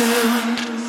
soon.